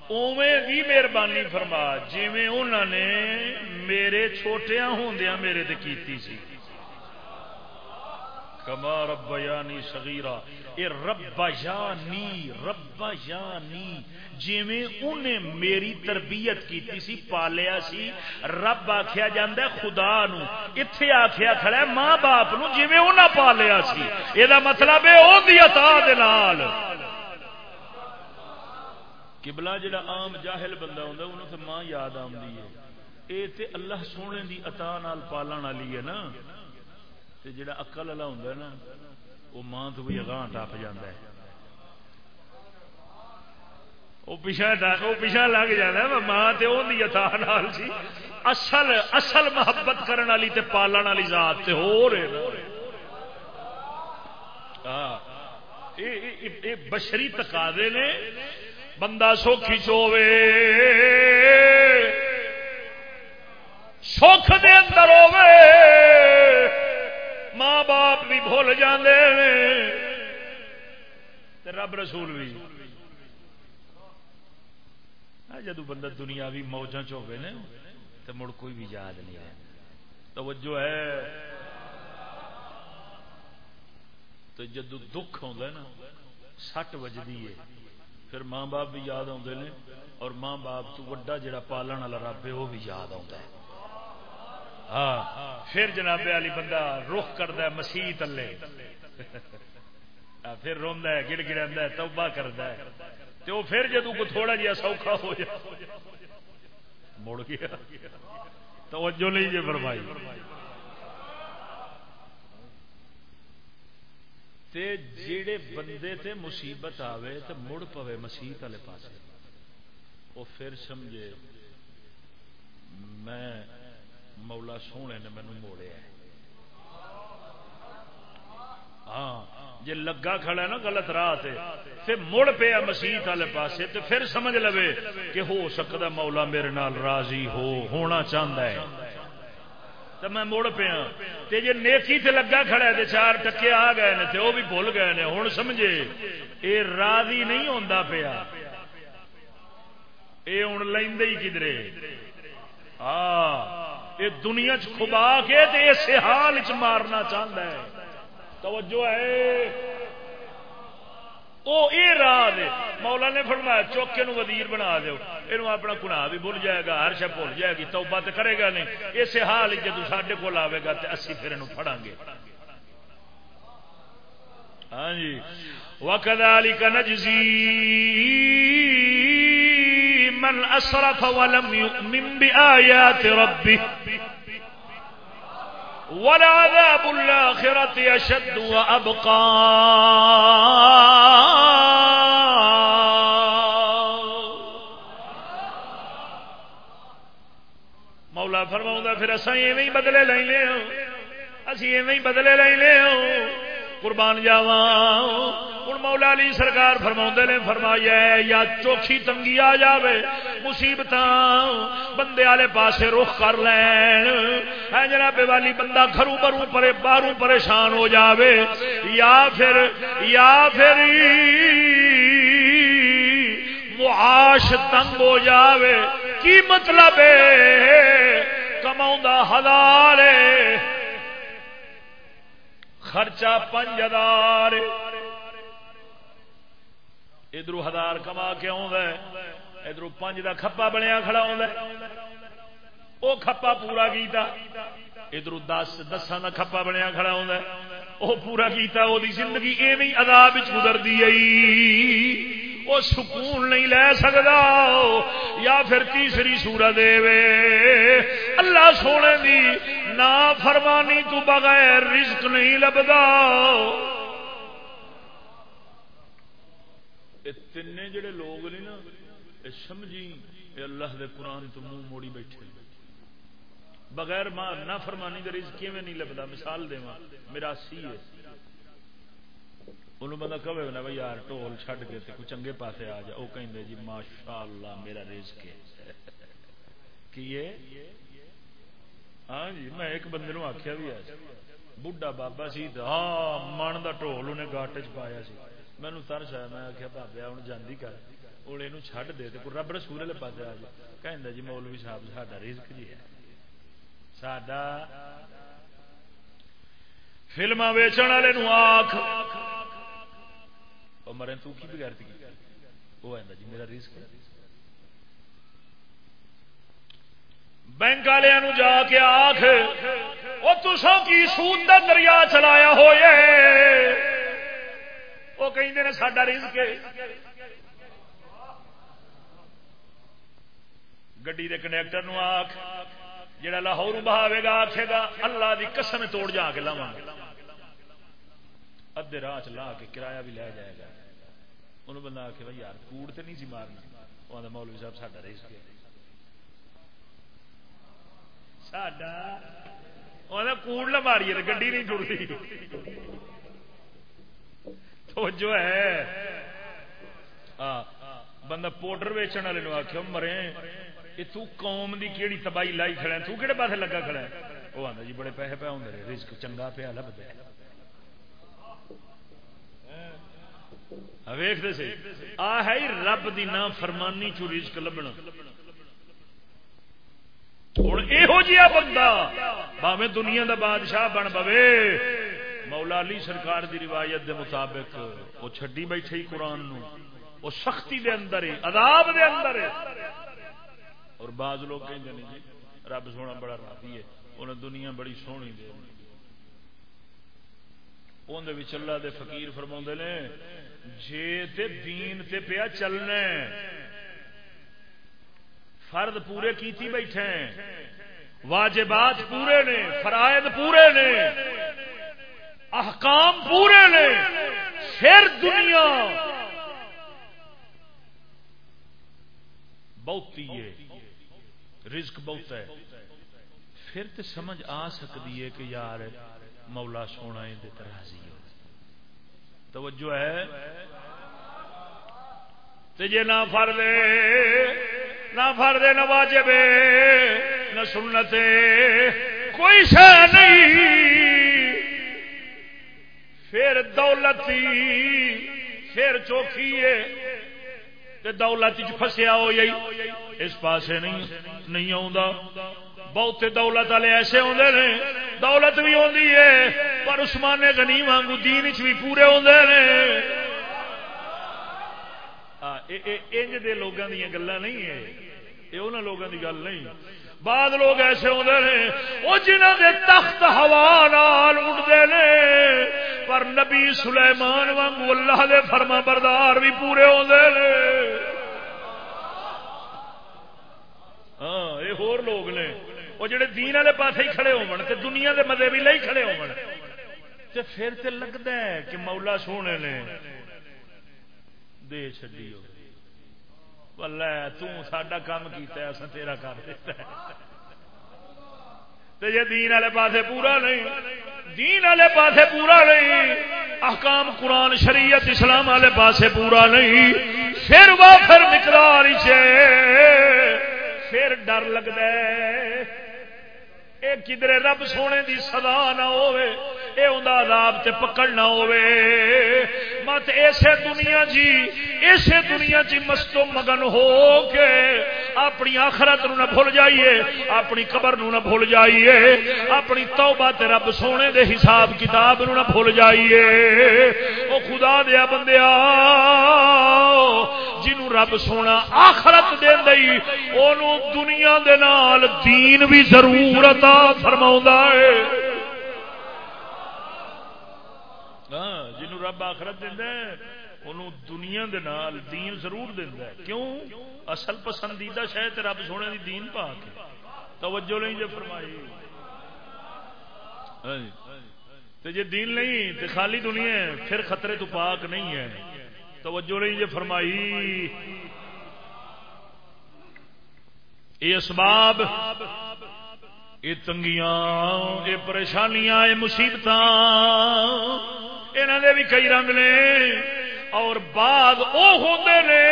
Speaker 1: اوے دی مہربانی فرما جی انہوں نے میرے چھوٹیا ہوندیا میرے تے کیتی سی۔ کما رب یعنی سگیرا یہ رب یعنی رب یعنی جی انہیں میری تربیت کی سی، پالیا سی، رب آخیا جا خدا نو اتے آخیا کھڑا ہے ماں باپ نو جی انہیں پالیا سی۔ یہ مطلب ہے اون دی وہ دال کبلا جڑا عام جاہل بندہ ہوں انہوں تو ماں یاد آمدی ہے۔ یہ تے اللہ سونے دی عطا نال پالن والی ہے نا۔ تے جڑا اقل والا ہوں نا وہ ماں تو بھی اگاں ٹپ جاتا ہے۔ وہ پیچھا وہ پیچھا لگ جانا ماں تے وہ یتھا نال سی اصل اصل محبت کرن والی تے پالن والی ذات تے ہو رہے ہاں بشری تقاضے نے، بندہ سوکھی چوے سکھ دے اندر ہوے ماں باپ بھی بھول جاندے رب رسول بھی۔ جدو بندہ دنیا بھی موجہ چوبے نے تو مڑ کوئی بھی یاد نہیں آیا توجہ ہے۔ تو جدو دکھ آ سٹ وجدی ہے۔ پھر ماں باپ بھی یاد آتے ہیں اور ماں باپ تو وڈا جڑا پالن والا رب ہے، وہ بھی یاد آتا ہے۔ ہاں پھر جناب علی بندہ رخ کرتا ہے، مسیح تلے۔ پھر روا ہے، گڑ گڑا توبہ کرتا ہے۔ تو پھر جدو کو تھوڑا جہا سوکھا ہو جائے۔ مڑ گیا۔ توجہ نہیں جی فرمائی۔ تے جیڑے بندے تے مصیبت آوے تے مڑ پوے مسیح والے پاس وہ پھر سمجھے، میں مولا سونے نے مینو موڑیا ہاں جی لگا کھڑا ہے نا غلط راہ سے پھر مڑ پیا مسیح والے پاس تو پھر سمجھ لو کہ ہو سکتا مولا میرے نال راضی ہو، ہونا چاہتا ہے۔ تو میں مڑ پیا، تے جی نیکی تے لگا کھڑا ہے چار ٹکے آ گئے نے تے وہ بھی بھول گئے نے ہوں سمجھے، اے راضی نہیں ہوتا پیا۔ یہ ہوں لیندے ہی کدرے ہاں یہ دنیا چ کھبا کے تے اس حال چ مارنا چاہتا ہے۔ توجہ ہے۔ اے راہ مولا نے فرمایا چوکے نو وزیر بنا دو یہ اپنا گناہ بھی بھول جائے گا، ہر شب بھول جائے گی، توبہ تو کرے گا نہیں۔ اس حال جدو سڈے کول آئے گا تو اسی پھر یہ پڑا گے۔ ہاں جی۔ وقت علی کا نجزی من اسرف ولم يؤمن بآيات ربه. ولعذاب الآخرة أشد وأبقى. مولا فرماؤں پھر اصا ایویں بدلے لے لے اسی ایویں بدلے لے لے قربان جاواں۔ ہوں مولا علی سرکار فرما نے فرمایا یا چوکھی تنگی آ جائے مصیبت بندے والے پاسے رخ کر لین۔ ہے جناب والی، بندہ گھروں بروں پرے، باہروں پریشان ہو جاوے۔ یا پھر یا پھر معاش تنگ ہو جاوے۔ کی مطلب کما ہزار خرچہ پنج ہزار۔ ادھر ہزار کما کے ادھر پانچ کا کھپا بنیا کھڑا وہ کھپا پورا کیتا ادھر دس دسان کا کھپا بنیا کھڑا وہ پورا کیتا وہ زندگی ایویں اداب گزرتی آئی وہ سکون نہیں لے سکتا یا پھر تیسری سورت دے اللہ سونے دی نا فرمانی تو بغیر رزق نہیں لبدا۔ تین جڑے لوگ نے نا سمجھی اللہ دے قرآن تو منہ موڑی بیٹھے۔ بغیر ماں نہ فرمانی دے رزق کیویں نہیں لبدا؟ مثال دے میرا سی ہے۔ انہوں بندہ کہے نا بھائی یار ٹول چھڈ کے تے کوئی چنگے پاسے آ جا۔ وہ کہیں جی ماشاء اللہ میرا رزق ہے۔ کی ہاں جی میں ایک بندے نو آخیا بھی ہے۔ بڈھا بابا سی ہاں من دا ٹول انہیں گاٹ چ پایا سی۔ مینو ترس آیا میں آخیا بابیا ہوں جاندی کر۔ ہوں یہ چڈ دے کوئی رب رسول والے پاس آ جی۔ جائے کہ جی مولوی صاحب، ساڈا رزق جی ہے۔ ساڈا فلما ویچن والے آخ مرے تو کی بغیر وہ آتا جی میرا رزق ہے۔ بینک والے جا کے آخ وہ تسوں کی سود کا دریا چلایا ہوئے۔ وہ کہ ساڈا رزق گڈی کے کنڈیکٹر آخ جا لاہور بہاوے گا آخے گا، اللہ کی قسم توڑ جا کے لاوا ادے راہ لا کے کرایہ بھی لے جائے گا۔ انہوں بندہ آخے بھائی یار، کوڑ تو نہیں سی مارنا۔ وہ مولوی صاحب، ساڈا رزق ساڈا کوڑ لا ماری گڈی نہیں ٹرتی جو ہے بندہ پوڈر ویچن والے آخیا مرے یہ تو قوم دی کیڑی تباہی لائی کھڑا تو کہڑے پاس لگا کھڑا ہے وہ آتا جی بڑے پیسے پہ ہوں رزق چنگا پیا لبدا ویختے سی آ ہے رب دی نا فرمانی چو رزق لبنا ہوں یہو جہا بندہ باوے دنیا دا بادشاہ بن پوے مولا علی سرکار دی روایت دے مطابق وہ چھڈی بیٹھے ہی قرآن نو وہ سختی دے اندر ہے عذاب دے اندر ہے اور بعض لوگ کہیں جی رب سونا بڑا راضی ہے انہیں دنیا بڑی سونی دے اندر اللہ دے فقیر فرما نے جے تے دین تے پیا چلنا فرد پورے کیتی بیٹھے واجبات پورے نے فرائد پورے نے، احکام پورے نے پھر دنیا۔ بہت ہے، رزق بہت ہے۔ پھر تو سمجھ آ سکتی ہے کہ یار، مولا سونا راضی ہو توجہ ہے۔ جی نہ فر دے نہ فر دے نہ واجب نہ سنتے کوئی شہ نہیں۔ پھر دولتی پھر چوکھی ہے۔ دولت فسیا ہو جائی اس پاسے نہیں نہیں آ بہتے دولت والے ایسے آدھے نے، دولت بھی آتی ہے، پر عثمان غنی وانگو دین چ بھی پورے آدھے نے۔ انج دے لوگوں دیا گلا نہیں ہے یہ انہوں لوگوں کی گل نہیں۔ بعد لوگ ایسے ہوتے ہیں وہ جنہوں کے تخت ہوا نال اٹھتے ہیں پر نبی سلیمان وانگو اللہ دے فرما بردار بھی پورے ہوتے ہیں ہاں یہ ہور لوگ نے۔ وہ جڑے دین والے پاس ہی کھڑے ہو دنیا کے مزے بھی لے کھڑے ہو پھر تے لگتا ہے کہ مولا سونے نے دے چڈی ہو تا کام کیتا ہے تیرا کر دیتا ہے۔ دین والے پاس پورا نہیں، دین والے پاس پورا نہیں، احکام قرآن، شریعت، اسلام والے پاس پورا نہیں۔ پھر وہ پھر مقدار پھر ڈر لگتا ہے۔ اے کدرے رب سونے دی صدا نہ ہوئے اے عذاب تے پکڑ نہ ہوئے مت ایسے دنیا جی ایسے دنیا جی مستو مگن ہو کے اپنی آخرت نو نہ بھول جائیے، اپنی قبر نو نہ بھول جائیے، اپنی توبہ تے رب سونے دے حساب کتاب نو نہ بھول جائیے۔ او خدا دیا بندیا جنو رب سونا آخرت دے دئی اونوں دنیا دے نال دین بھی ضرورت فرما ہے۔ ہاں، رب آخرت دینا انہوں دنیا دے نال دین ضرور دینا ہے۔ کیوں؟ اصل پسندیدہ شاید رب سونے دی دین پا کے توجہ نہیں جو فرمائی۔ ہاں جی۔ تو جی دین نہیں تو خالی دنیا ہے پھر خطرے تو پاک نہیں ہے۔ توجہ نہیں جو فرمائی۔ یہ اسباب یہ تنگیاں یہ پریشانیاں یہ مصیبت یہاں بھی کئی رنگ نے اور بعد وہ ہوتے نے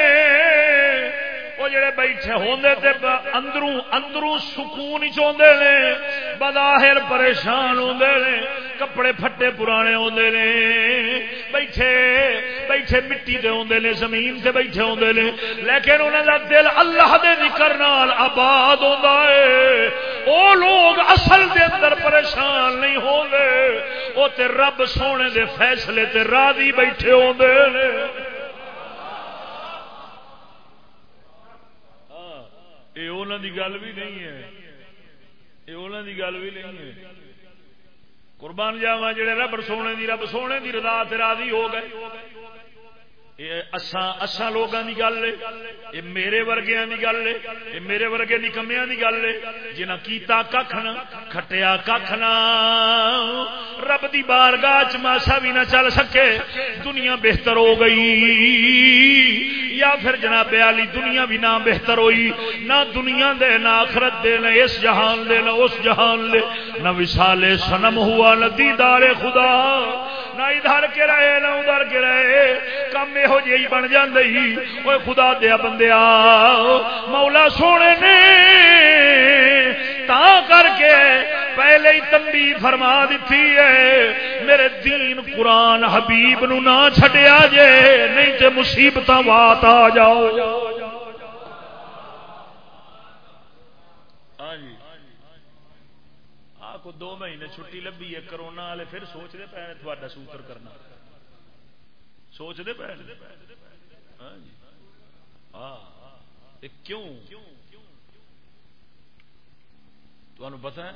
Speaker 1: وہ جڑے بیٹھے ہوندے تے اندروں اندروں سکون چاہتے نے بداہر پریشان ہوندے نے کپڑے پھٹے پرانے ہوندے نے، بیٹھے بیٹھے مٹی دے ہوندے نے، زمین تے بیٹھے ہوندے نے۔ لیکن انہاں دا دل اللہ دے ذکر نال آباد ہوندا ہے۔ او لوگ اصل دے اندر پریشان نہیں ہوندے۔ او تے رب سونے دے فیصلے تے راضی بیٹھے ہوندے نے۔ ہاں، یہ گل بھی نہیں ہے۔ یہ گل بھی نہیں ہے۔ قربان جاوا جڑے رب سونے دی رب سونے دی رضا راضی ہو گئے۔ اساں لوگوں کی گل ہے، یہ میرے ورگیا کی گل ہے، یہ میرے ورگے نکمیا کی گل ہے۔ جنہ کیتا کھ نہ، کھٹیا کھ نہ۔ رب دی بارگاہ چ ماسا بھی نہ چل سکے، دنیا بہتر ہو گئی۔ یا پھر جناب علی، دنیا بھی نہ بہتر ہوئی، نہ دنیا دے، نہ آخرت دے، نہ اس جہان دے، نہ اس جہان دے۔ نہ وشال سنم ہوا، نہ دیدار خدا۔ نہ ادھر کے رہے نہ ادھر کے رہے کم یہو جی بن جی وہ خدا دیا بندیا مولا سونے نے تا کر کے پہلے ہی تمبی فرما دیتی ہے میرے دین قرآن حبیب نو نہ چھڈیا جے نہیں تے مصیبت وات آ جاؤ ہاں جی کو دو مہینے چھٹی لبھی ہے، کرونا والے پھر سوچتے پے تھوڑا سوتر کرنا۔ سوچتے پے ہاں جی۔ ہاں۔ کیوں؟ تمہیں پتا ہے؟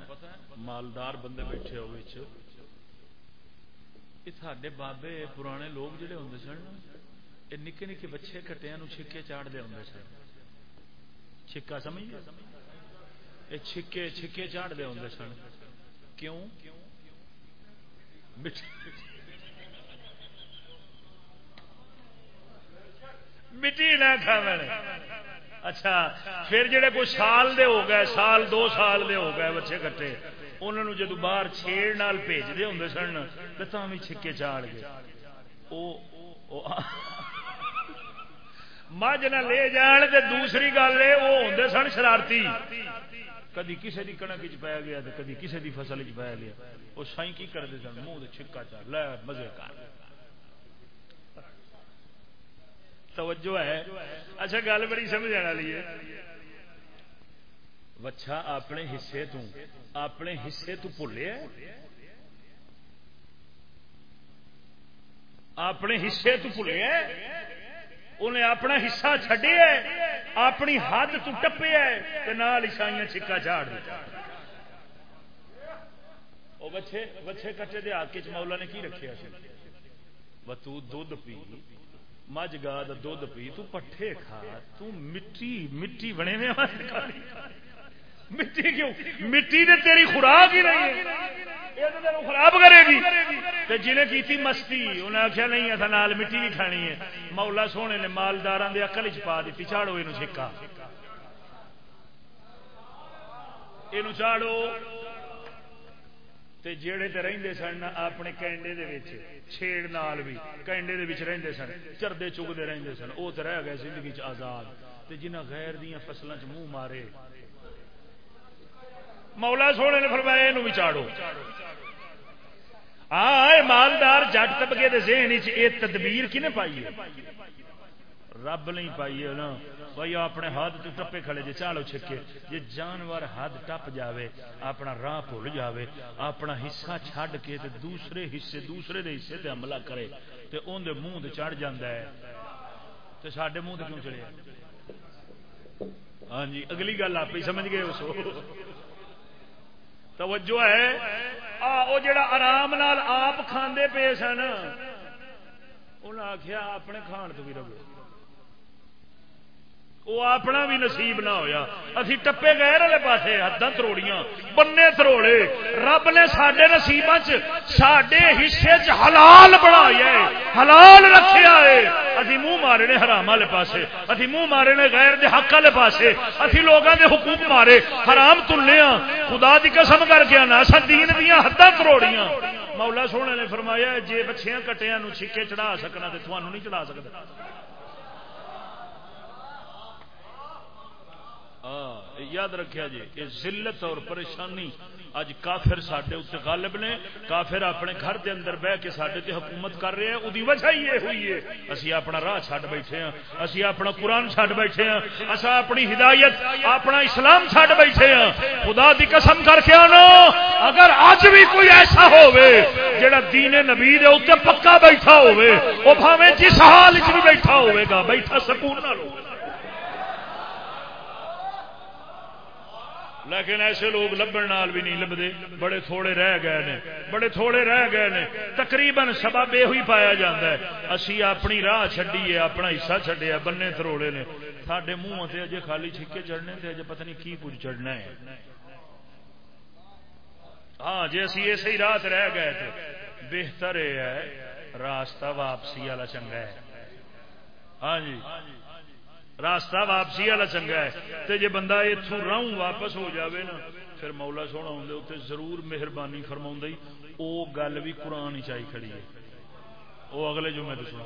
Speaker 1: مالدار بندے بیٹھے ہو سڈے بابے، پرانے لوگ جڑے ہوں سن یہ نکے نکے بچے کٹیا چھکے چاڑتے ہوں سن۔ چھکا سمجھ یہ چھکے چھکے چاڑتے ہوں سن۔ کیوں؟ مٹی نہ کھا اچھا پھر جڑے کوئی سال دے ہو گئے، سال، دو سال دے ہو گئے بچے کٹے، انہوں نے جدو باہر چھیڑ نال بھیجتے ہوں سن تو تھی چھکے چاڑ گئے۔ مجھ نہ لے جان تے دوسری گل ہے وہ ہوں سن شرارتی۔ کدی کسی کی کنک چ پایا گیا کدی کسی کی فصل چ پایا گیا۔ وہ سائی کی کرتے سن؟ منہ چھکا چاڑ لے، مزے کر۔ توجہ ہے۔ اچھا گل بڑی سمجھ والی ہے۔ وچھا، اپنے حصے تو، اپنے حصے تو بھولے اپنے حصے تو بھولے انہیں اپنا حصہ چڈے اپنی حد تو ٹپیا ٹپے نال عیسائی چھکا جھاڑ دیتا وہ بچے بچے کٹے دے آکے چ مولا نے کی رکھیا سی وہ تو دودھ پی، مجھ گا دودھ پی، تو پٹھے کھا، تو مٹی مٹی بنے میں مٹی کیوں؟ مٹی نے تیری خوراک ہی نہیں خراب کرے گی۔ جنہیں کی مستی، انہیں آخیا نہیں ایسا نال مٹی بھی کھانی ہے۔ مولا سونے نے مالدار اکل چ پا دیتی چاڑو یہ چھکا۔ یہ چاڑو۔ تے جیڑے تے رہندے سن، اپنے کینڈے دے وچ، چھیڑ نال بھی کینڈے دے وچ رہندے سن، چردے چگدے رہندے سن، او تے رہ گئے زندگی چ آزاد۔ تے جنہاں غیر دیاں فصلاں چ منہ مارے مولا سونے نے فرمایا، اینو بھی چاڑو. ہاں مالدار جٹ طبقے دے ذہن وچ تدبیر کنے پائی ہے؟ رب نہیں پائی ہے نا۔ بھائی اپنے ہاتھ تو ٹپے کھڑے جی چالو چھکے۔ جی جانور ہاتھ ٹپ جاوے، اپنا راہ بھول جاوے، اپنا حصہ چھڈ کے تے دوسرے حصے، دوسرے دے حصے تے حملہ کرے تے اون دے منہ تے چڑھ جاندا ہے۔ تے ساڈے منہ تے کیوں چڑھے ہاں جی اگلی گل آپ ہی سمجھ گئے اس توجہ ہے؟ وہ جڑا آرام نال آپ کھاندے پے سن انہیں آخیا اپنے کھان تو بھی رہو وہ اپنا بھی نصیب نہ ہویا۔ اسی ٹپے گئے والے پاس حداں تروڑیاں، بننے تروڑے۔ رب نے سڈے نصیب سڈے حصے چ حلال بنایا حلال رکھیا ہے۔ اسی منہ مارے نے حرام والے پاسے اسی منہ مارے نے غیر دے حق والے پاسے اسی لوگوں دے حقوق مارے، حرام تلنے خدا دی قسم کر کے آنا اصا دین دیا حداں تروڑیاں مولا سونے نے فرمایا جے بچیاں کٹیاں نو چھکے چڑھا سکنا تو تھانوں نہیں چڑھا سکتا یاد رکھیا جی کہ ذلت اور پریشانی اج کافر سڈے اتنے غالب نے، کافر اپنے گھر دے اندر بہ کے سڈے تے حکومت کر رہے ہیں وہی وجہ یہ ہوئی ہے۔ اسی اپنا راہ چھڈ بیٹھے ہیں، اسی اپنا قرآن چھڈ بیٹھے ہیں اصا اپنی ہدایت، اپنا اسلام چھڈ بیٹھے ہیں۔ خدا دی قسم کر کے آنا اگر اج بھی کوئی ایسا ہوئے جڑا دین نبی دے اتنے پکا بیٹھا ہوئے وہ بھاوے جس حال بھی بیٹھا ہوئے گا، بیٹھا سکون نہ لوگ لیکن ایسے لوگ لبن نال بھی نہیں لبتے بڑے تھوڑے رہ گئے نے۔ بڑے تھوڑے رہ گئے نے۔ تقریباً سبب یہ ہوئی پایا جاتا ہے۔ اسی اپنی راہ چڈیے اپنا حصہ چڈیا بننے تھروڑے نے۔ سارے منہ سے اجے خالی چھکے چڑھنے تے اجے پتہ نہیں کی کچھ چڑھنا ہے۔ ہاں جی اسی اسی رات رہ گئے تھے بہتر یہ ہے، راستہ واپسی والا چنگا ہے۔ ہاں جی۔ راستہ واپسی والا چنگا ہے۔ تے جے بندہ اتوں رہوں واپس ہو جاوے نا، پھر مولا سونا اندر ضرور مہربانی فرما او گل بھی قرآن ہی چاہی کھڑی ہے۔ وہ اگلے جمعے تو سنا